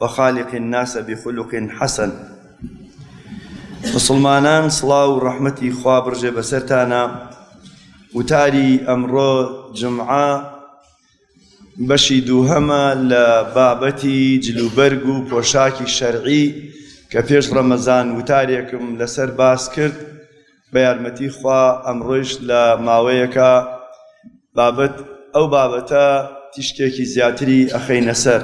وخالق الناس بخلق حسن مسلمانان سڵاو و ڕەحمەتی خوا بڕژێ بەسەرتانە وتاری ئەمڕۆ جمعە بەشی دووهەمە لە بابەتی جلوبەرگ و پۆشاکی شەرعی کە پێش ڕەمەزان وتارێکم لەسەر باس کرد بە یارمەتی خوا ئەمڕۆیش لە ماوەیەکە بابەت ئەو بابەتە تیشکێکی زیاتری ئەخەینە سەر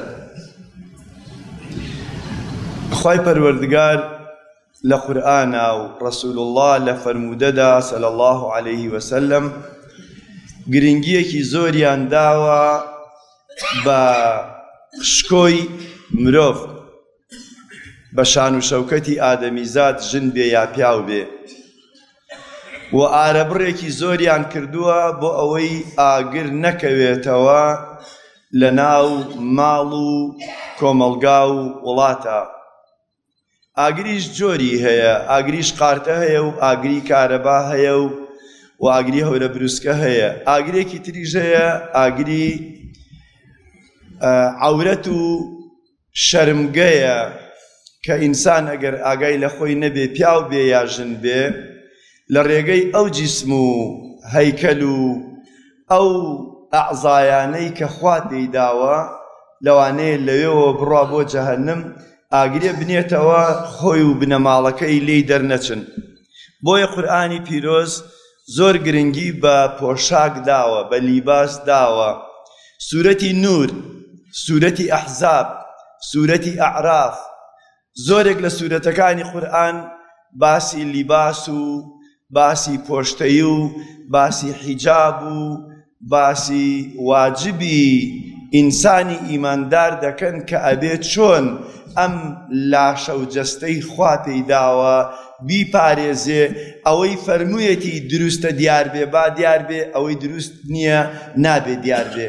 خی پەروەردگار لە قورآە و ڕسول الله لە فەرمودەدا سەل الله عليه وسلم گرنگیەکی زۆریان داوە بە شکۆی مرۆڤ بە شان و شەوکەتی ئادەمیزاد ژن بێ یا پیاو بێ و ئارەبڕێکی زۆریان کردووە بۆ ئەوەی ئاگر نەکەوێتەوە لە ناو ماڵ و کۆمەڵگا و وڵاتە ئاگریش جۆری هەیە ئاگریش قارتە هەیە و ئاگری کارەبا هەیە و و ئاگری هەورە بروسکە هەیە ئاگرێکی تریژەیە ئاگری عورەت و شەرمگەیە کە ئینسان ئەگەر ئاگای لە خۆی نەبێ پیاو بێ یا ژن بێ لە ڕێگەی ئەو جیسم و هەیکەل و ئەو ئەعزایانەی کە خوا پێی داوە لەوانەیە لەوێوە بڕا بۆ جەهەنم ئاگرێ بنێتەوە خۆی و بنەماڵەکەی لێی دەرنەچن بۆیە قورئانی پیرۆز زۆر گرنگی بە پۆشاک داوە بە لیباس داوە سورەتی نور سورەتی احزاب سورەتی اعراف زۆرێک لە سورەتەکانی قورئان باسی لیباس و باسی پۆشتەی و باسی حیجاب و باسی واجبی ئینسانی ئیماندار دەکەن کە ئەبێ چۆن ئەم لاشە و جەستەی خوا پێی داوە بیپارێزێ، ئەوەی فەرموویەتی دروستە دیار بێ با دیار بێ، ئەوەی دروست نییە نابێ دیار بێ.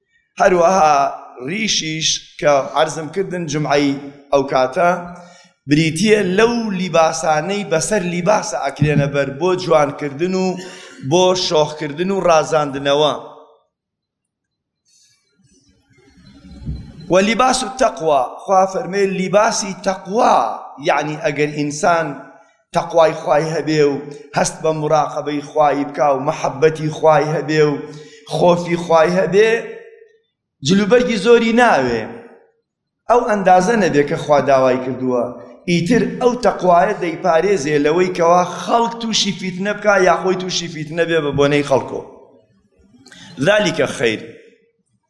هەروەها ڕیشیش کە عەرزم کردن جمعەی ئەو کاتە بریتیە لەو لیباسانەی بەسەر لیباسە ئەکرێنە بەر بۆ جوانکردن و بۆ شۆخکردن و ڕازاندنەوە ولیباس و تەقوا خوا فەرمێ لیباسی تەقوا یعنی ئەگەر ئینسان تەقوای خوای هەبێ و هەست بە مراقەبەی خوای بکا و مەحەبەتی خوای هەبێ و خۆفی خوای هەبێ جلوبەرگی زۆری ناوێ ئەو ئەندازە نەبێ کە خوا داوای کردووە ئیتر ئەو تەقوایە دەیپارێزێ لەوەی کەوا خەڵک تووشی فیتنە بکە یاخۆی تووشی فیتنە بێ بە بۆنەی خەڵکۆ ذلكە خیر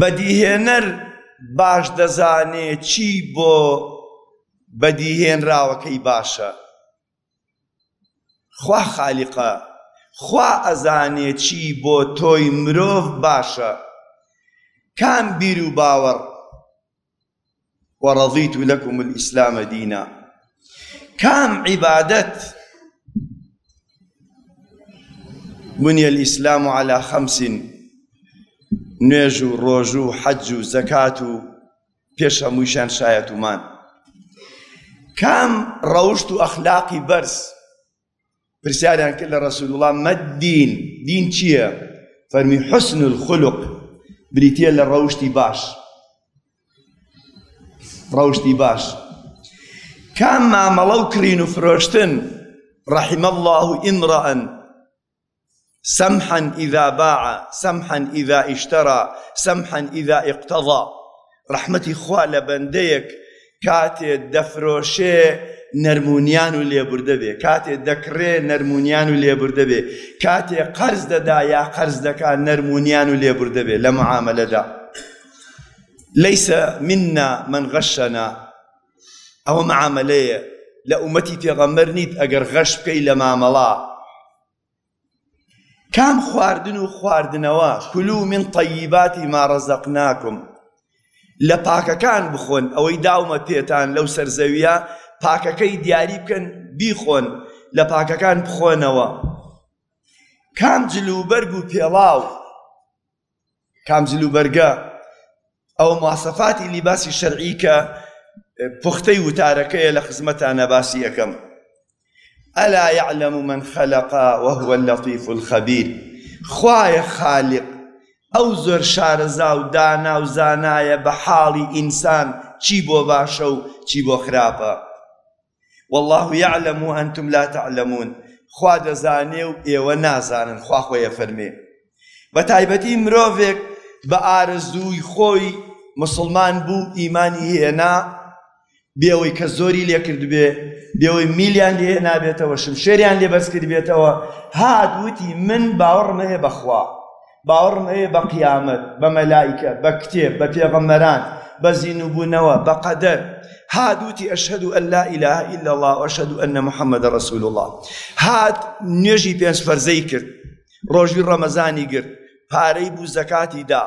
بەدیهێنەر باش دەزانێ چی بۆ بەدیهێنراوەکەی باشە. خوا خالیقە، خوا ئەزانێ چی بۆ تۆی مرۆڤ باشە. کام بیروباوەڕ؟ ورضیت لکم الاسلام دینا کام عبادت بنی الاسلام على خمس نوێژ و ڕۆژ و حەج و زەکات و پێش هەمووشان شایەتمان کام ڕەوشت و ئەخلاقی بەرز پرسیاریان کرد لە ڕەسولوڵا مەدین دین چییە فەرمی حسن الخلق بریتە لە ڕەوشتی باش ڕەوشتی باش کام مامەڵە و کڕین و فرۆشتن ڕەحیمە الله و ئیمڕەن سمحا اذا باع سمحا اذا اشترا سمحا اذا اقتضا ڕەحمەتی خوا لە بەندەیەک کاتێ دەفرۆشێ نەرمونیان و لێبوردە بێ کاتێ دەکڕێ نەرمونیان و لێبوردە بێ کاتێ قەرز دەدا یا قەرز دەکا نەرمونیان و لێبوردە بێ لە معاملەدا ليس منا من غشنا ئەوە معامەلەیە لە ئومەتی پێغەمبەر نیت ئەگەر غەش بکەی لە مامەڵا کام خواردن و خواردنەوە کلو من طیباتی ما رزقناکم لە پاکەکان بخۆن ئەوەی داومە پێتان لەو سەرزەویە پاکەکەی دیاری بکەن بیخۆن لە پاکەکان بخۆنەوە کام جلوبەرگ و پێڵاو کام جلوبەرگە ئەو مواسەفاتی لیباسی شەرعی کە پوختەی وتارەکەیە لە خزمەتانە باسی ئەەکەم ئەلا یعلم من خەلقا وهو اللطیف الخبیر خوایە خالق ئەو زۆر شارەزا و دانا و زانایە بە حاڵی ئینسان چی بۆ باشە و چی بۆ خراپە واللە یعلم و انتم لا تعلمون خوا دەزانێ و ئێوە نازانن خوا خۆی ئەفەرمێ بە تایبەتی مرۆڤێک بە ئارەزووی خۆی مسلمان بوو ئیمانی هێنا بێەوەی کە زۆری لێکرد بێ بێەوەی میلیان لێ نابێتەوە شمشێریان لێ بەرز کرد بێتەوە هات وتی من باوەڕمەیە بەخوا باوەڕم هەیە بە قیامەت، بە مەلائیکە، بە کتێب، بە پێغەمبەران، بە زیندووبوونەوە، بە قەدەر. هات وتی ئەشهەدو ئەن لا ئیلە ئیلا اللە و ئەشهەدو ئەنە محەممەدە ڕەسول اللە. هات نوێژی پێنج فەرزەی کرد، ڕۆژی ڕەمەزانی گرت، پارەی بوو زەکاتی دا.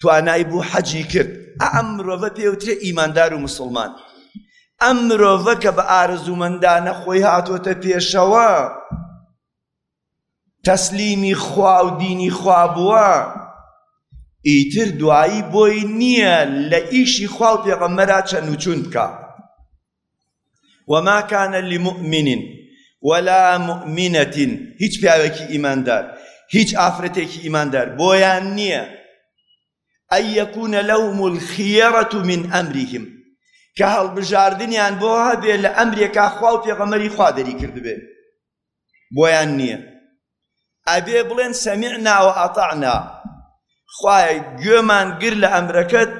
توانای بوو حەجی کرد ئەم مرۆڤە پێوترێ ئیماندار و مسلمان ئەم مرۆڤە کە بە ئارزومەندانە خۆی هاتۆتە پێشەوە تەسلیمی خوا و دینی خوا بووە ئیتر دوایی بۆی نییە لە ئیشی خوا و پێغەمەرا چەند و چون بکە وما كان لمؤمن ولا مؤمنة هیچ پیاوێکی ئیماندار هیچ ئافرەتێکی ئیماندار بۆیان نییە ئەی یەکوونە لەهم الخیەرەت من ئەمریهم کە هەڵبژاردنیان بۆ هەبێ لە ئەمرێکا خوا و پێغەمەری خوا دەری کردبێ بۆیان نییە ئەبێ بڵێن سەمیعنا و ئەتعنا خوایە گوێمان گر لە ئەمرەکەت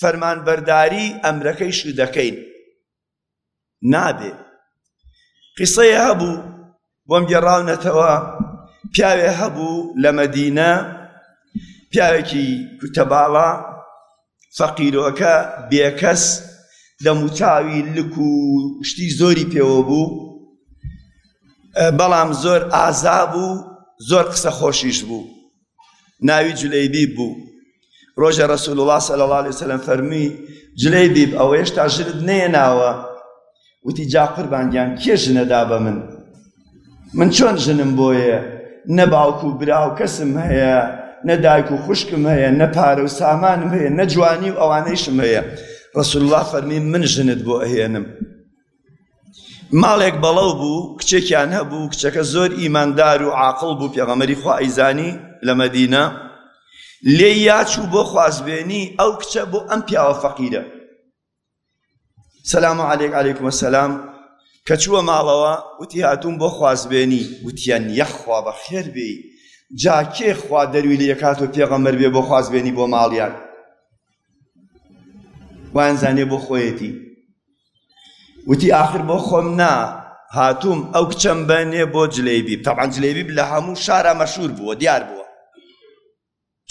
فەرمانبەرداری ئەمرەکەیش و دەکەین نابێ قسەیە هەبوو بۆم گێڕاونەتەوە پیاوێ هەبوو لە مەدینە پیاوێکی کوتەباڵا فەقیرۆکە بێکەس دەموچاوی لک و شتی زۆری پێوە بوو بەڵام زۆر ئازا بوو زۆر قسە خۆشیش بوو ناوی جلەیبی بوو ڕۆژە ڕسول وڵا سەلڵالی سەلم فەرمی جلەیبیب ئەوە هێشتا ژرت نێناوە وتی جا قوربان گیان کێ ژنە دا بە من من چۆن ژنم بۆیە نە باوک و برا و کەسم هەیە نە دایک و خوشکم هەیە نە پارە و سامانم هەیە نە جوانی و ئەوانەیشم هەیە ڕسول الله فەرمی من ژنت بۆ ئەهێنم ماڵێک بەڵەو بوو کچێکیان هەبوو کچەکە زۆر ئیماندار و عاقل بوو پێغەمەری خوا ئەیزانی لە مەدینە لێ یاچوو بۆ خوازبێنی ئەو کچە بۆ ئەم پیاوە فەقیرە سلام علیک علیکم السلام کە چووە ماڵەوە وتی هاتووم بۆ خوازبێنی وتیان یەخوا بە خێر بێ جا کێ خوا دەروی لە یەکات و پێغەمبەر بێ بۆ خوازبێنی بۆ ماڵیان وایان زانێ بۆ خۆیەتی وتی آخر بۆ خۆم نا هاتووم ئەو کچەم بەنێ بۆ جلەیبی تەعان جلەیبی لە هەموو شارە مەشهور بووە دیار بووە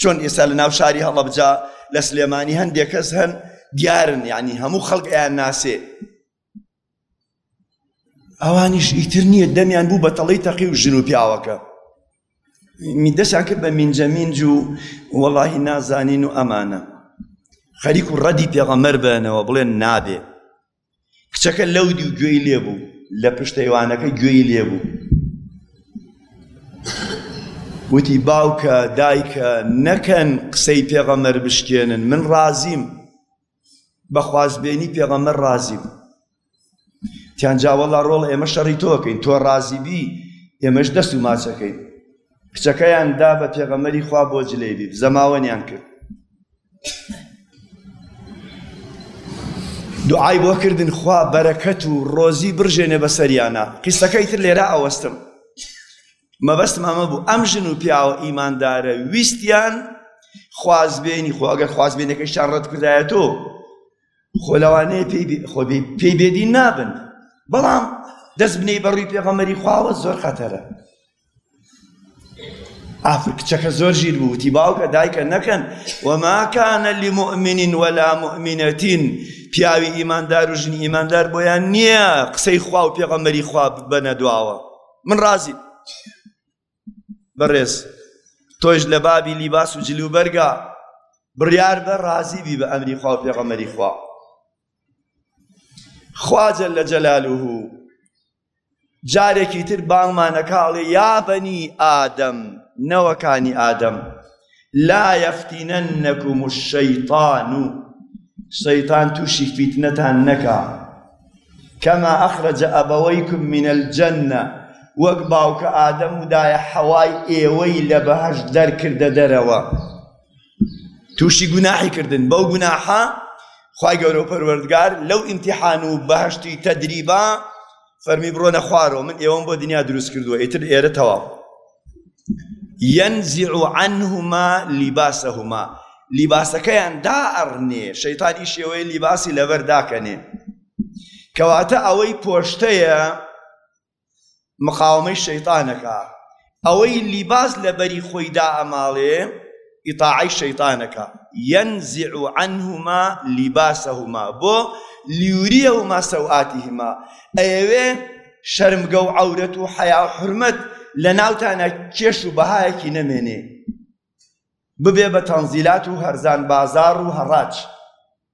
چۆن ئێستا لە ناو شاری هەڵەبجە لە سلێمانی هەندێک کەس هەن دیارن یعنی هەموو خەڵک ئەیان ناسێ ئەوانیش ئیتر نییە دەمیان بوو بە تەڵی تەقی و ژن و پیاوەکە دەستیان کرد بە مینجە مینج و وەڵی نازانین و ئەمانە خەریک و ڕەدی پێغەمەر بنەوە بڵێن نابێ کچەکە لەو دیو گوێی لێ بوو لە پشتەیوانەکە گوێی لێ بوو وتی باوکە دایکە نەکەن قسەی پێغەمەر بشکێنن من ڕازیم بەخوازبێنی پێغەمەر ڕازیم تیانجاوەڵا ڕۆڵ ئێمە شەڕی تۆکەین تۆ ڕازیبی ئێمەش دەست و ماچەکەین کچەکەیان دا بە پێغەمەری خوا بۆ جلێبی زەماوەنیان کرد دوعای بۆ کردن خوا بەرەکەت و ڕۆزی برژێنێ بە سەریانە قیسەکەی تر لێرا ئەوەستم مەبەستم ئەمە بوو ئەم ژن و پیاوە ئیماندارە ویستیان خوازبێنی خۆ ئەگەر خوازبێنەکەشتان ڕەت کردایەتۆ خۆ لەوانەیە پێی بێدین نابن بەڵام دەست بنەی بەڕووی پێغەمەری خواوە زۆر خەتەرە ئافر کچەکە زۆر ژیر بوو وتی باوکە دایکە نەکەن وەماکانە لی مؤمنین وەلا مؤمنەتین پیاوی ئیماندار و ژنی ئیماندار بۆیان نییە قسەی خوا و پێغەمەری خوا بەنە دواوە من ڕازی بەڕێز تۆش لە بابی لیباس و جلو بەرگا بڕیار بە ڕازی بی بە ئەمری خوا و پێغەمەری خوا خواجە لە جەلالوه جارێکی تر بانگمان ئەکاڵێ یا بەنی ئادەم نەوەکانی ئادەم لا یەفتینەنەکم الشەیطان و شەیطان تووشی فیتنەتان نەکا کەما ئەخرەجە ئەبەوەیکم من الجەنە وەک باوکە ئادەم و دایە حەوای ئێوەی لە بەهەشت دەرکردە دەرەوە تووشی گوناحی کردن بەو گوناحە خی گەورە و پەروەردگار لەو ئیمتیحان و بەهشتی تەدریبا فەرمی بڕۆنە خوارەوە من ئێوەم بۆ دنیا دروست کردووە ئیتر ئێرە تەواو ينزع عنهما لباسهما لیباسەکەیان دائەڕنێ شەیتانی شێوەیە لیباسی لەبەر داکەنێ کەواتە ئەوەی پۆشتەیە مقاوەمەی شەیتان ئەکا ئەوەی لیباس لە بەری خۆی دائەماڵێ ئیتاعەی شەیتان ئەکا ینزع عنهما لباسهما بۆ لیوریهما سەوئاتهما ئەیەوێ شەرمگە و عەورەت و حەیا و حورمەت لە ناوتانا کێش و بەهایەکی نەمێنێ ببێ بە تەنزیلات و هەرزان بازاڕ و هەڕاج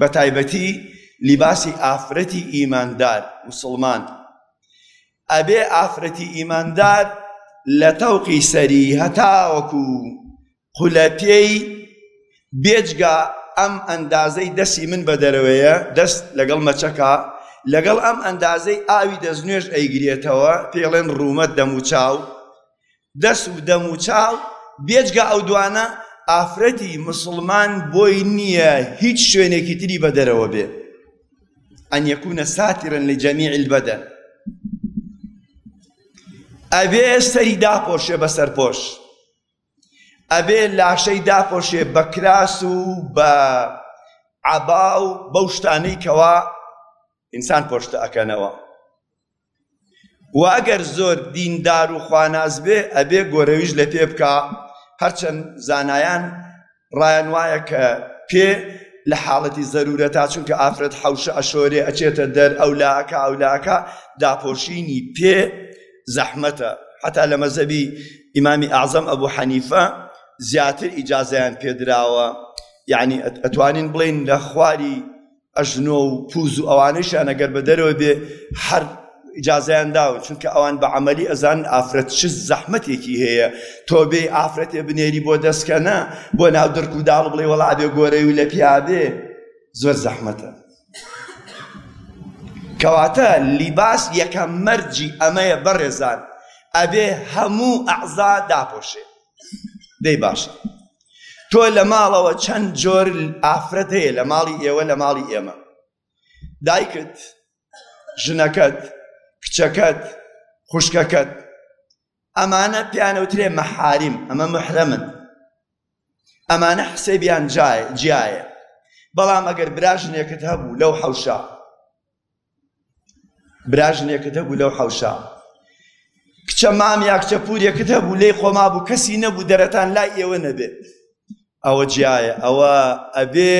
بەتایبەتی لیباسی ئافرەتی ئیماندار، موسڵمان، ئەبێ ئافرەتی ئیماندار لە تەوقی سەری هەتاوەکو قولەپێی بێجگە ئەم ئەندازەی دەسی من بە دەرەوەیە دەست لەگەڵ مەچەکە لەگەڵ ئەم ئەندازەی ئاوی دەستنوێژ ئەیگرێتەوە پێڵێن ڕوومەت دەموچاو دەست و دەم و چاو، بێجگە ئەو دوانە ئافرەتی موسڵمان بۆی نییە هیچ شوێنێکی تری بە دەرەوە بێ، ان یکون ساترا لجمیع البدن، ئەبێ سەری داپۆشێ بە سەرپۆش، ئەبێ لاشەی داپۆشێ بە کراس و بە عەبا و بەو شتانەی کەوا ئینسان پۆشتە ئەکەنەوە، وە ئەگەر زۆر دیندار و خواناس بێ ئەبێ گۆرەویش لە پێ بکا هەرچەند زانایان ڕایان وایە کە پێ لە حاڵەتی زەرورەتا چونکە ئافرەت حەوشە ئەشۆرێ ئەچێتە دەر ئەولا ئەکا ئەولا ئەکا داپۆشینی پێ زەحمەتە حەتا لە مەزەبی ئیمامی ئەعزەم ئەبو حەنیفە زیاتر ئیجازەیان پێدراوە یعنی ئەتوانین بڵێین لە خواری ئەژنۆ و پوز و ئەوانەیشان ئەگەر بە دەرەوە بێ هەر ئجازیان داوە چونکە ئەوان بە عملی ئەزان ئافرەت چ زەحمەتێکی هەیە تۆ بێ ئافرەتێ بنێری بۆ دەستکەنە بۆ ناو دەرک و داڵ بڵێ وەڵا بێ گۆرەی و لە پیادێ زۆر زەحمەتە کەواتە لیباس یەکە مەرجی ئەمەیە بەڕێزان ئەبێ هەموو ئەعزا داپۆشێ دەی باشە تۆ لە ماڵەوە چەند جۆر ئافرەت هەیە لە ماڵی ئێوە لە ماڵی ئێمە دایکت ژنەکەت کچەکەت خوشکەکەت ئەمانە پیانەوترێ مەحاریم ئەمە محرەمن ئەمانە حسێبیان جایە جیایە بەڵام ئەگەر براژنێکت هەبوو لەو حەوشە براژنێکت هەبوو لەو حەوشە کچە مام یا کچە پورێکت هەبوو لێی خۆما بوو کەسی نەبوو دەرەتان لای ئێوە نەبێ ئەوە جیایە ئەوە ئەبێ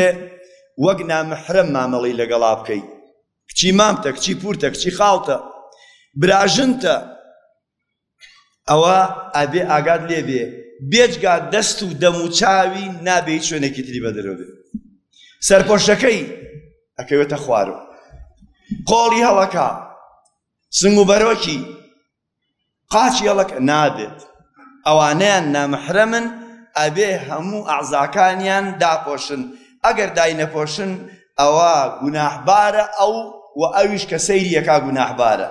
وەک نامەحرەم مامەڵی لەگەڵا بکەی کچی مامتە کچی پورتە کچی خاڵتە براژنتە ئەوا ئەبێ ئاگات لێ بێ بێجگا دەست و دەم و چاوی نابێ هیچ شوێنێکی تری بە دەرەوە بێ سەرپۆشەکەی ئەکەوێتە خوارو قۆڵی هەڵەکە سنگ و بەرۆکی قاچی هەڵەکە نابێت ئەوانیان نامەحرەمن ئەبێ هەموو ئەعزاکانیان داپۆشن ئەگەر دای نەپۆشن ئەوە گوناحبارە ئەو و ئەویش کە سەیریەکە گوناحبارە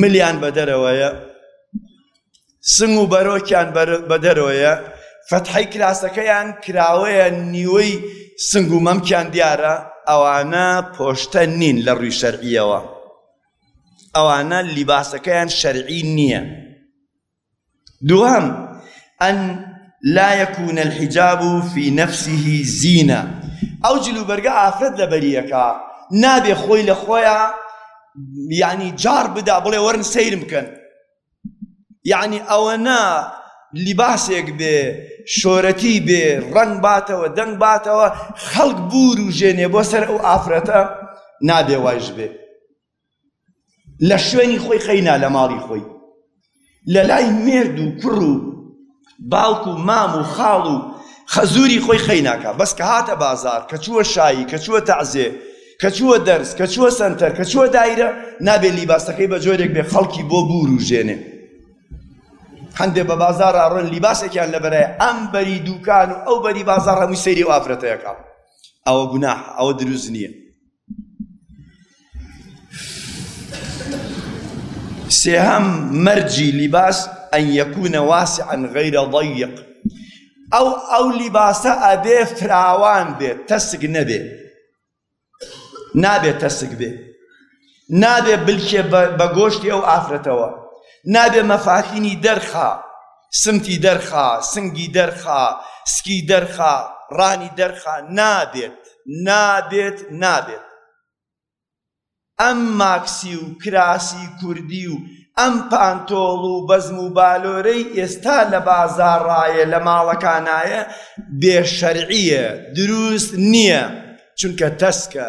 ملیان بە دەرەوەیە سنگ و بەرۆکیان بە دەرەوەیە فەتحی کراسەکەیان کراوەیە نیوەی سنگ و مەمکیان دیارە ئەوانە پۆشتە نین لە ڕووی شەرعیەوە ئەوانە لیباسەکەیان شەرعی نییە دووهەم ان لا یکون الحجاب فی نفسه زینە ئەو جل و بەرگە ئافرەت لەبەری ئەکا نابێ خۆی لە خۆیا یعنی جار بدا بڵێ وەرن سەیرم بکەن یعنی ئەوەنا لیباسێک بێ شۆرەتی بێ ڕەنگ باتەوە دەنگ باتەوە خەڵک بور و ژێنێ بۆ سەر ئەو ئافرەتە نابێ وایش بێ لە شوێنی خۆی قەینا لە ماڵی خۆی لە لای مێرد و کوڕ و باوک و مام و خاڵ و خەزوری خۆی خەیناکە بەس کە هاتە بازار کە چووە شایی کە چووە تەعزێ کە چووە دەرس کە چووە سەنتەر کە چووە دایرە نابێ لیباسەکەی بە جۆرێک بێ خەڵکی بۆ بور و ژێنێ هەندێ بە بازار ئاڕۆن لیباسێکیان لەبەرای ئەم بەری دوکان و ئەو بەری بازار هەمووی سەیری و ئافرەتەکە ئەوە گوناح ئەوە دروست نییە سێهەم مەرجی لیباس ئەن یەکوونە واسعن غەیرە ضەیق ئەو ئەو لیباسە ئەبێ فراوان بێت تەسک نەبێ نابێت تەسک بێ نابێ بلکێ بە گۆشتی ئەو ئافرەتەوە نابێ مەفاتینی دەرخا سمتی دەرخا، سنگی دەرخا، سکی دەرخا، ڕانی دەرخا، نابێت، نابێت، نابێت ئەم ماکسی و کراسی کوردی و ئەم پانتۆڵ و بەزم و بالۆرەی ئێستا لە بازاڕایە لە ماڵەکانایە بێ شەرعییە، دروست نییە، چونکە تەسکە.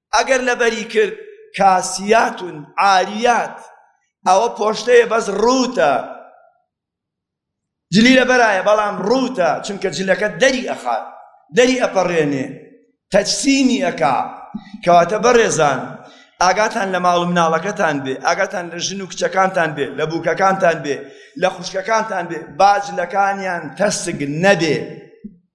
ئەگەر لەبەری کرد کاسیات عاریات ئەوە پۆشتەیە بەس ڕووتە جلی لەبەرایە بەڵام ڕووتە چونکە جلەکە دەری ئەخات دەری ئەپەڕێنێ تەجسیمی ئەکا کەواتە بەڕێزان ئاگاتان لە ماڵ مناڵەکەتان بێ ئاگاتان لە ژن و کچەکانتان بێ لە بووکەکانتان بێ لە خوشکەکانتان بێ باجلەکانیان تەسگ نەبێ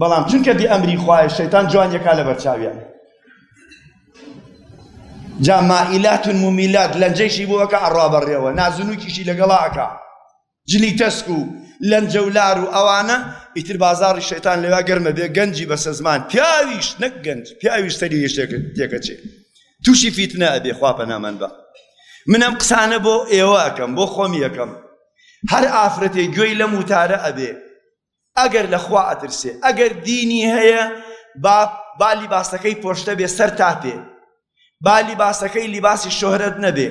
بەڵام چونکە بێ ئەمری خوایە شەیتان جوانیەکە لە بەرچاویان جا مائیلات مومیلات لەنجەیشی بۆەکە ئەڕا بەڕێوە نازنوکیشی لەگەڵاکە جلی تەسک و لەنجە و لار و ئەوانە ئیتر بازاری شەیتان لەوا گەرمە بێ گەنجی بەسە زمان پیاویش نەک گەنج پیاویش سەری یشتێک تێکەچێ تووشی فیتنە ئەبێ خوا پەنامان بە منم قسانە بۆ ئێوە ئەەکەم بۆ خۆم یەکەم هەر ئافرەتێ گوێی لەم وتارە ئەبێ ئەگەر لە خوا ئەترسێ ئەگەر دینی هەیە با با لیباسەکەی پۆشتە بێ سەر تا پێ با لیباسەکەی لیباسی شۆهرەت نەبێ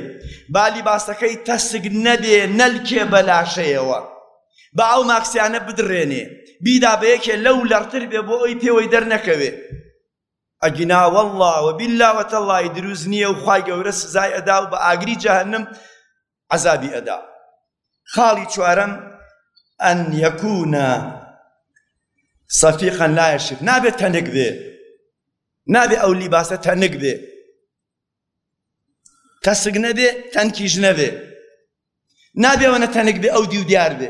با لیباسەکەی تەسک نەبێ نەلکێ بەلاشەیەوە با ئەو ماکسیانە بدڕێنێ بیدا بە یەکێ لەو لەڕتر بێ بۆ ئەوی پێوەی دەرنەکەوێ ئەگینا والله وبالله وتالله دروز نییە و خوای گەورە سزای ئەدا و بە ئاگری جەهنم عەزابی ئەدا. خاڵی چوارەم، ان یکون صفیقا لا یشف، نابێ تەنک بێ، نابێ ئەو لیباسە تەنک بێ، تەسک نەبێ تەنکیش نەبێ، نابێ ئەوەنە تەنک بێ ئەو دیو دیار بێ،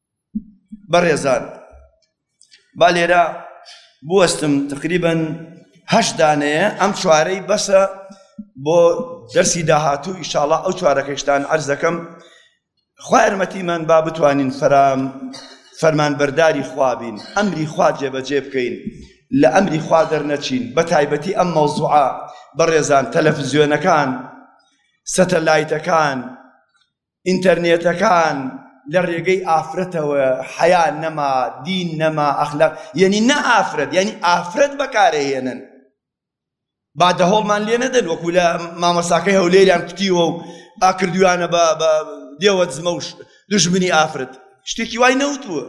بەڕێزان با لێرە بوەستم تقریبا هەشت دانەیە ئەم چوارەی بەسە بۆ دەرسی داهاتوو ئیشاڵا ئەو چوارەکەشتان ئەرز دەکەم خوا ئەرمەتیمان با بتوانین فەرام فەرمان بەرداری خوابین ئەمری خوا جێبەجێ بکەین لە ئەمری خوا دەرنەچین بە تایبەتی ئەم مەوزوعە بەڕێزان تەلەفزیۆنەکان سەتەلایتەکان ئینتەرنێتەکان لە ڕێگەی ئافرەتەوە حەیا نەما دین نەما ئەخلاق یەنی نە ئافرەت یەنی ئافرەت بەکارەهێنن با دەهۆڵمان لێ نەدەن وەکو لە مامەساکەی هەولێریان کوتیوە و ئاکردویانە بە دێوە زمە و دژمنی ئافرەت شتێکی وای نەوتووە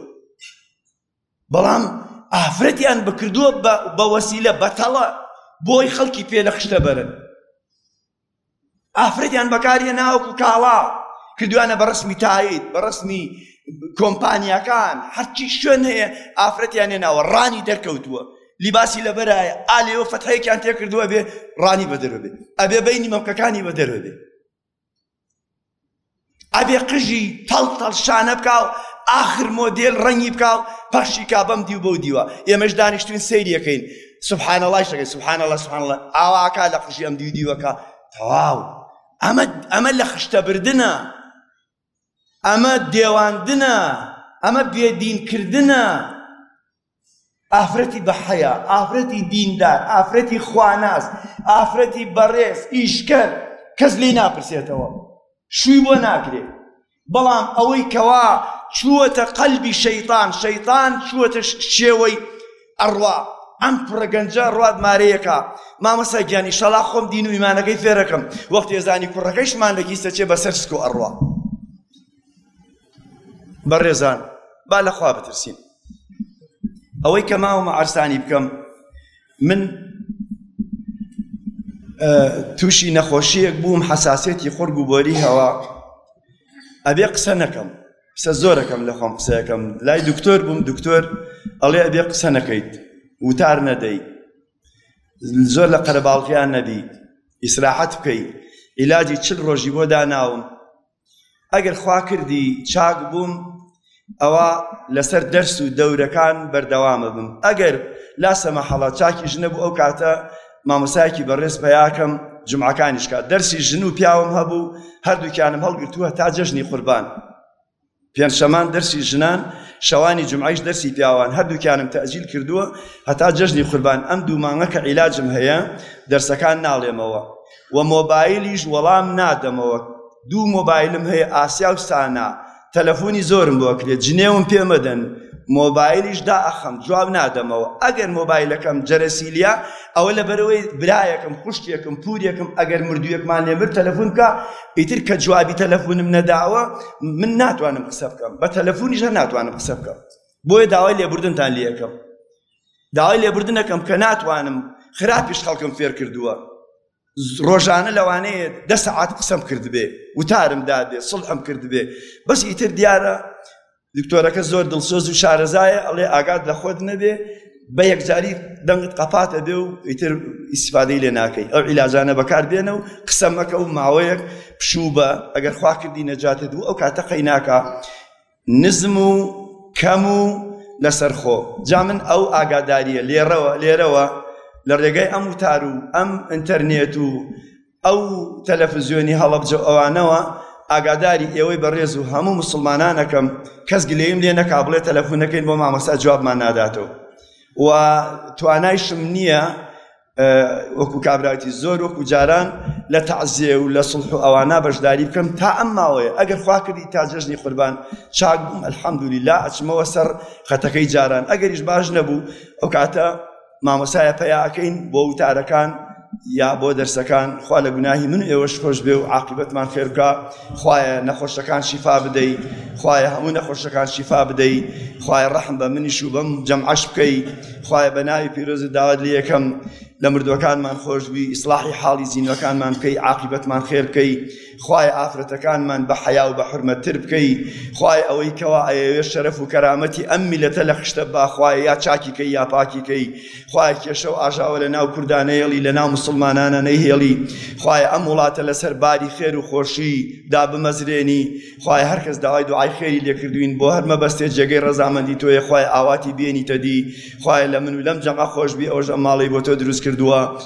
بەڵام ئافرەتیان بکردووە بە وەسیلە بەتەڵە بۆی خەڵکی پێ لە خشتە بەرن ئافرەتیان بەکارهێنا وەکو کاڵا کردویانە بە ڕسمی تایید بە ڕسمی کۆمپانیاکان هەرچی شوێن هەیە ئافرەتیان هێناوە ڕانی دەرکەوتووە لیباسی لەبەرایە ئالێوە فەتحەیەکیان تێکردووە بێ ڕانی بەدەرەبێ ئەبێ بینی مەمکەکانی بەدەرەبێ ئەبێ قژی تەڵ تەڵ شانە بکاو ئاخر مۆدێل ڕەنگی بکاو پەخشی کا بەم دیو بەو دیوە ئێمەش دانیشتوین سەیریەکەین سبحان الله شەکەی سبحان الله سبحان الله ئاواکە لە قژی ئەم دیو دیوەکە تەواو ئەمە ئەمە لە خشتە بردنە ئەمە دێواندنە ئەمە بێدینکردنە ئافرەتی بە حەیا، ئافرەتی دیندار، ئافرەتی خواناس، ئافرەتی بەڕێز، ئیشکەر، کەس لێی ناپرسێتەوە، شووی بۆ ناکرێ. بەڵام ئەوەی کەوا چووەتە قەلبی شەیتان، شەیتان چووەتە شێوەی ئەڕوا، ئەم کوڕە گەنجە ڕوات مارەیەکە مامەسا گیان ئیشەڵا خۆم دین و ئیمانەکەی فێرەکەم وەختێ زانی کوڕەکەیش مانەکی سەچێ بەسەر سکۆ ئەڕوا بەڕێزان با لەخوا بترسین ئەوەی کە ماوەمە عرسانی بکەم من تووشی نەخۆشیەک بووم حەساسێتی خورگ و بۆری هەوا ئەبێ قسە نەکەم قسە زۆرەکەم لە خۆم قسەکەم لای دکتۆر بووم دکتۆر ئەڵێ ئەبێ قسە نەکەیت وتار نەدەی زۆر لە قەرەباڵغیان نەبی ئیسراحەت بکەی عیلاجی چل ڕۆژی بۆ داناوم ئەگەر خوا کردی چاک بووم ئەوە لەسەر دەرس و دەورەکان بەردەوامە بم ئەگەر لاسە مەحەڵە چاکی ژنە بوو ئەو کاتە مامۆسایەکی بەڕێز پیاکەم جمعەکانیشکات دەرسی ژن و پیاوم هەبوو هەردووکیانم هەڵگرتووە تا جەژنی قوربان پێنجشەمان دەرسی ژنان شەوانی جمعیش دەرسی پیاوان هەردووکیانم تەجیل کردووە هەتا جەژنی قوربان ئەم دوو مانگە کە عیلاجم هەیە دەرسەکان ناڵێمەوە و مۆبایلیش وەڵام نادەمەوە دوو مۆبایلم هەیە ئاسیا و سانا تەلەفۆنی زۆرم بۆ کرێت جنێوم پێ مەدەن مۆبایلیش دا ئەخەم جواب نادەمەوە ئەگەر مۆبایلەکەم جەرەسیلیا ئەوە لەبەرەوەی برایەکەم خوشتێکم پورێکم ئەگەر مردوویەکمان لێبر تەلەفۆن بکە ئیتر کە جوابی تەلەفونم نەداوە من ناتوانم قسە بکەم بە تەلەفونیش هەر ناتوانم قسە بکەم بۆیە داوای لێبوردنتان لەکەم داوای لێبوردنەکەم کە ناتوانم خراپیش خەڵکم فێر کردووە ڕۆژانە لەوانەیە دە سەعات قسەم کردبێ وتارم دابێ سڵحم کردبێ بەس ئیتر دیارە دکتۆرەکە زۆر دڵسۆز و شارەزایە ئەڵێ ئاگات لە خۆت نەبێ بە یەکجاری دەنگت قەپاتە بێ و ئیتر ئیسفادەی لێ ناکەی ئەو عیلاجانە بەکار بێنە و قسە مەکە و ماوەیەک پشوو بە ئەگەر خوا کردی نەجاتت و ئەو کاتە قەی ناکە نزم و کەم و لەسەر خۆ جا من ئەو ئاگاداریە لێرەوە لێرەوە لە ڕێگای ئەم وتار و ئەم ئینتەرنێت و ئەو تەلەفزیۆنی هەڵەبجە و ئەوانەوە ئاگاداری ئێوەی بەڕێز و هەموو مسلمانانەکەم کەس گلەیم لێ نەکا بڵێ تەلەفونەکەین بۆ مامەسا جوابمان ناداتەوە و توانایشم نییە وەکو کابراتی زۆر وەکو جاران لە تەعزیێ و لە سڵح و ئەوانە بەشداری بکەم تا ئەم ماوەیە ئەگەر خواکردی تا جژنی قوربان چاک بووم ئەلحەمدولی لا ئەچمەوە سەر خەتەکەی جاران ئەگەریش باش نەبوو ئەو کاتە مامۆستایە پەیاکەین بۆ وتارەکان یا بۆ دەرسەکان خوا لە گوناهی من ئێوەش خۆش بێ و عاقبەتمان خێرکە خوایە نەخۆشەکان شیفا بدەی خوایە هەموو نەخۆشەکان شیفا بدەی خوایە ڕەحم بە منیش و بەم جەمعش بکەی خوایە بە ناوی پیرۆزە داوات لە یەکەم لە مردوەکانمان خۆشببی ئیسلاحی حاڵی زیینەکانمان بکەی عاقبەتمان خێرکەی خوایە ئافرەتەکانمان بە حەیا و بە حورمەتتر بکەی خوایە ئەوەی کەوا ئەیەوێ شەرەف و کەرامەتی ئەم میلەتە لە خشتە با خوایە یا چاکی کەی یا پاکی کەی خوایە کێشە و ئاژاوە لە ناو کوردانەیەڵی لە ناو مسلمانانە نەیهێڵی خوایە ئەم وڵاتە لەسەر باری خێر و خۆشی دا بمەزرێنی خوایە هەرکەس داوای دوعای خێری لێکردوین بۆ هەر مەبەستێ جێگەی ڕەزامەندی تۆیە خوای ئاواتی بێنیتە دی خوایە لە من و لەم جەمە خۆشببی ئەوژە ماڵی بۆ تۆ دروست کردووە